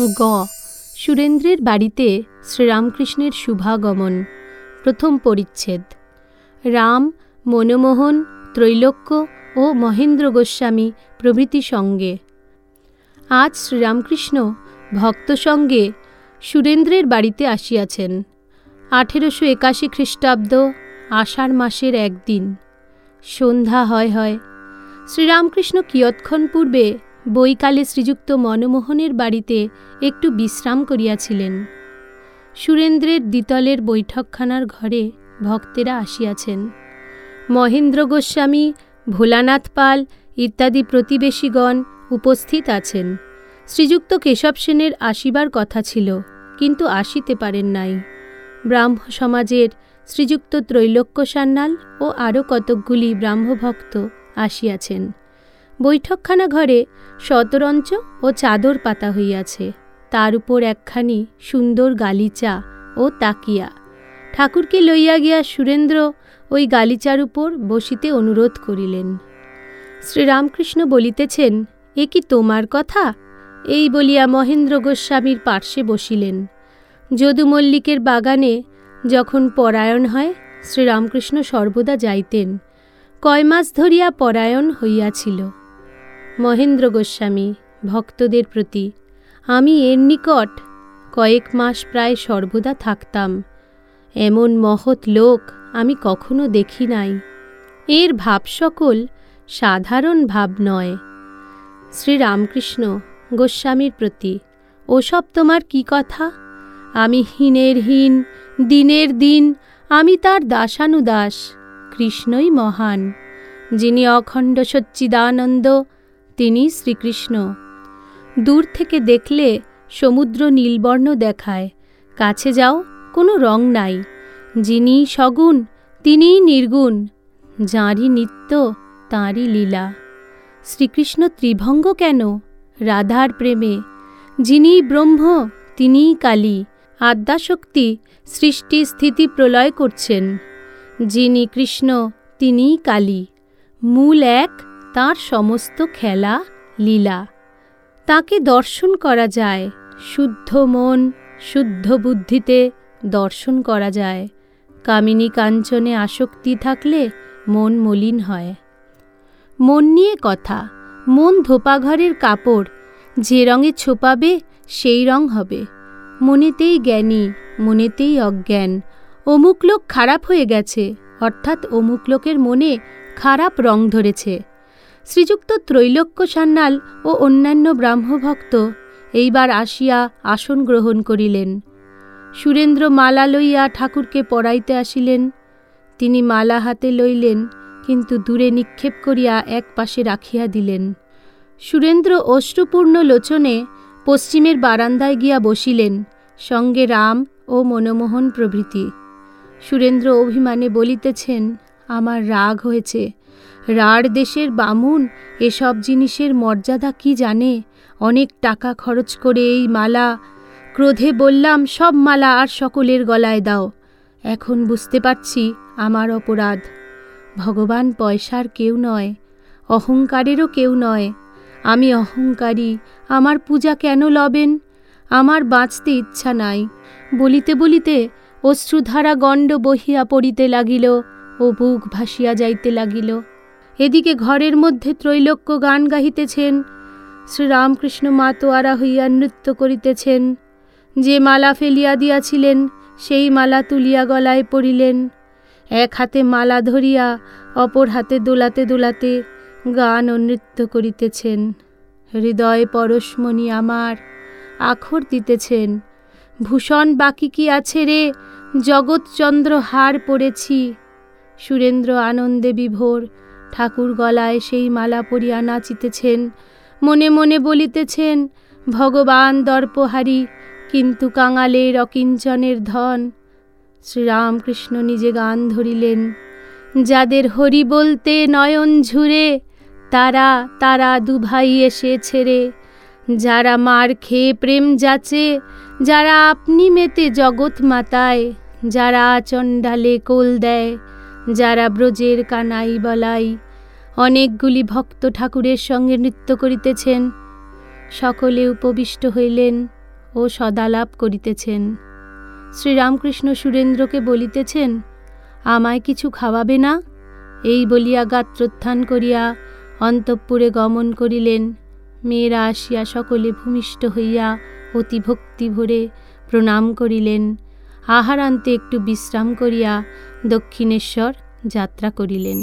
গ। সুরেন্দ্রের বাড়িতে শ্রীরামকৃষ্ণের শুভাগমন। প্রথম পরিচ্ছেদ। রাম, মনমোহন, ত্রৈলোক্য ও মহেন্দ্র গোস্বামী প্রভৃতি সঙ্গে। আজ শ্রীরামকৃষ্ণ ভক্ত সঙ্গে সুরেন্দ্রের বাড়িতে আসিয়াছেন। আঠেরোশো একাশি খ্রিস্টাব্দ আষাঢ় মাসের একদিন। সন্ধ্যা হয় হয়। শ্রীরামকৃষ্ণ কিয়ৎক্ষণ পূর্বে বৈকালে শ্রীযুক্ত মনমোহনের বাড়িতে একটু বিশ্রাম করিয়াছিলেন। সুরেন্দ্রের দ্বিতলের বৈঠকখানার ঘরে ভক্তেরা আসিয়াছেন। মহেন্দ্র গোস্বামী, ভোলানাথ পাল ইত্যাদি প্রতিবেশীগণ উপস্থিত আছেন। শ্রীযুক্ত কেশব সেনের আসিবার কথা ছিল, কিন্তু আসিতে পারেন নাই। ব্রাহ্ম সমাজের শ্রীযুক্ত ত্রৈলোক্য সান্যাল ও আরও কতকগুলি ব্রাহ্মভক্ত আসিয়াছেন। বৈঠকখানা ঘরে শতরঞ্চ ও চাদর পাতা হইয়াছে। তার উপর একখানি সুন্দর গালিচা ও তাকিয়া। ঠাকুরকে লইয়া গিয়া সুরেন্দ্র ওই গালিচার উপর বসিতে অনুরোধ করিলেন। শ্রীরামকৃষ্ণ বলিতেছেন, এ কি তোমার কথা? এই বলিয়া মহেন্দ্র গোস্বামীর পার্শ্বে বসিলেন। যদু মল্লিকের বাগানে যখন পরায়ণ হয়, শ্রীরামকৃষ্ণ সর্বদা যাইতেন। কয় মাস ধরিয়া পরায়ণ হইয়াছিল। মহেন্দ্র গোস্বামী, ভক্তদের প্রতি আমি এর নিকট কয়েক মাস প্রায় সর্বদা থাকতাম। এমন মহৎ লোক আমি কখনো দেখি নাই। এর ভাব সকল সাধারণ ভাব নয়। শ্রীরামকৃষ্ণ গোস্বামীর প্রতি, ওসব তোমার কি কথা? আমি হীনের হীন, দিনের দিন, আমি তার দাসানুদাস, কৃষ্ণই মহান, যিনি অখণ্ড সচ্চিদানন্দ তিনি শ্রীকৃষ্ণ। দূর থেকে দেখলে সমুদ্র নীলবর্ণ দেখায়। কাছে যাও, কোনো রং নাই। যিনি সগুণ, তিনিই নির্গুণ। যাঁরই নিত্য, তাঁরই লীলা। শ্রীকৃষ্ণ ত্রিভঙ্গ কেন? রাধার প্রেমে। যিনি ব্রহ্ম, তিনিই কালী। আদ্যাশক্তি সৃষ্টি স্থিতি প্রলয় করছেন। যিনি কৃষ্ণ, তিনিই কালী। মূল এক তার সমস্ত খেলা লীলা। তাকে দর্শন করা যায়, শুদ্ধ মন, শুদ্ধ বুদ্ধিতে দর্শন করা যায়। কামিনী কাঞ্চনে আসক্তি থাকলে মন মলিন হয়। মন নিয়ে কথা, মন ধোপাঘরের কাপড়, যে রঙে ছোপাবে সেই রং হবে। মনেতেই জ্ঞানী, মনেতেই অজ্ঞান। অমুক লোক খারাপ হয়ে গেছে, অর্থাৎ অমুক লোকের মনে খারাপ রং ধরেছে। শ্রীযুক্ত ত্রৈলোক্য সান্যাল ও অন্যান্য ব্রাহ্মভক্ত এইবার আসিয়া আসন গ্রহণ করিলেন। সুরেন্দ্র মালা লইয়া ঠাকুরকে পড়াইতে আসিলেন। তিনি মালা হাতে লইলেন, কিন্তু দূরে নিক্ষেপ করিয়া এক পাশে রাখিয়া দিলেন। সুরেন্দ্র অশ্রুপূর্ণ লোচনে পশ্চিমের বারান্দায় গিয়া বসিলেন, সঙ্গে রাম ও মনমোহন প্রভৃতি। সুরেন্দ্র অভিমানে বলিতেছেন, আমার রাগ হয়েছে রাঢ় দেশের বামুন এসব জিনিসের মর্যাদা কি জানে? অনেক টাকা খরচ করে এই মালা। ক্রোধে বললাম, সব মালা আর সকলের গলায় দাও। এখন বুঝতে পারছি আমার অপরাধ। ভগবান পয়সার কেউ নয়, অহংকারেরও কেউ নয়। আমি অহংকারী, আমার পূজা কেন লবেন? আমার বাঁচতে ইচ্ছা নাই। বলিতে বলিতে অশ্রুধারা গণ্ড বহিয়া পড়িতে লাগিল। ও বুক ভাসিয়া যাইতে লাগিল। এদিকে ঘরের মধ্যে ত্রৈলোক্য গান গাহিতেছেন। শ্রীরামকৃষ্ণ মাতোয়ারা হইয়া নৃত্য করিতেছেন। যে মালা ফেলিয়া দিয়াছিলেন, সেই মালা তুলিয়া গলায় পড়িলেন। এক হাতে মালা ধরিয়া, অপর হাতে দোলাতে দোলাতে গান ও নৃত্য করিতেছেন। হৃদয় পরশমণি আমার, আখর দিতেছেন। ভূষণ বাকি কি আছে রে? জগৎচন্দ্র হার পড়েছি। সুরেন্দ্র আনন্দে বিভোর, ঠাকুর গলায় সেই মালা পরিয়া নাচিতেছেন, মনে মনে বলিতেছেন, ভগবান দর্পহারী, কিন্তু কাঙালের অকিঞ্চনের ধন। শ্রীরামকৃষ্ণ নিজে গান ধরিলেন, যাদের হরি বলতে নয়ন ঝুরে, তারা তারা দুভাই এসে ছেড়ে যারা মার খেয়ে প্রেম যাচে, যারা আপনি মেতে জগৎ মাতায়, যারা চণ্ডালে কোল দেয় যারা ব্রজের কানাই বলাই, অনেকগুলি ভক্ত ঠাকুরের সঙ্গে নৃত্য করিতেছেন, সকলে উপবিষ্ট হইলেন ও সদালাপ করিতেছেন। শ্রীরামকৃষ্ণ সুরেন্দ্রকে বলিতেছেন, আমায় কিছু খাওয়াবে না? এই বলিয়া গাত্রোত্থান করিয়া অন্তঃপুরে গমন করিলেন। মেয়েরা আসিয়া সকলে ভূমিষ্ঠ হইয়া অতি ভক্তি ভরে প্রণাম করিলেন। আহারান্তে একটু বিশ্রাম করিয়া দক্ষিণেশ্বর যাত্রা করিলেন।